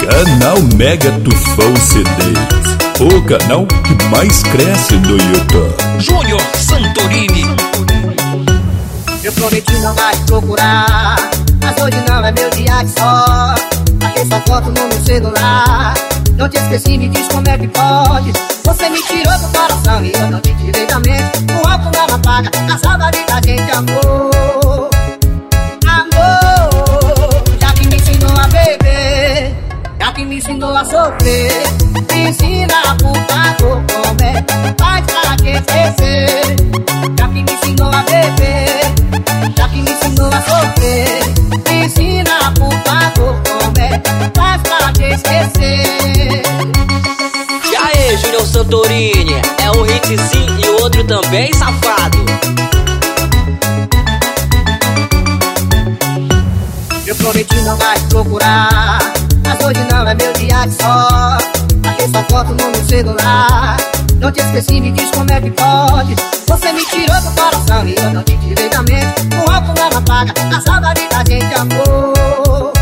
Canal Mega Tufão CDs. O canal que mais cresce no YouTube. Júnior Santorini. Eu prometi não mais procurar, mas hoje não é meu dia de sorte. Achei sua foto no meu celular. Não te esqueci, me diz como é que pode. Você me tirou do coração e eu não te tirei da mente. O álcool não apaga a saudade da gente, amor. A sofrer. Ensina, por favor, como é que faz pra te esquecer. Já que me ensinou a beber, já que me ensinou a sofrer. Ensina, por favor, como é que faz pra te esquecer. E aí, Júnior Santorini? É um hit sim e o outro também, safado. Eu prometi não mais procurar, hoje não é meu dia é de sorte Achei é sua foto no meu celular. Não te esqueci, me diz como é que pode. Você me tirou do coração e eu não te tirei da mente. Com álcool ela paga a saudade da gente, amor.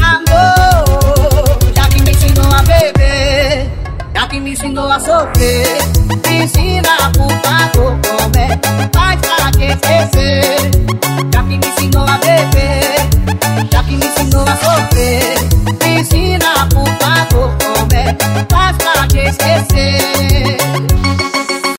Amor, já que me ensinou a beber Já que me ensinou a sofrer Me ensina, a favor, como é Faz pra te esquecer? Já que me ensinou a beber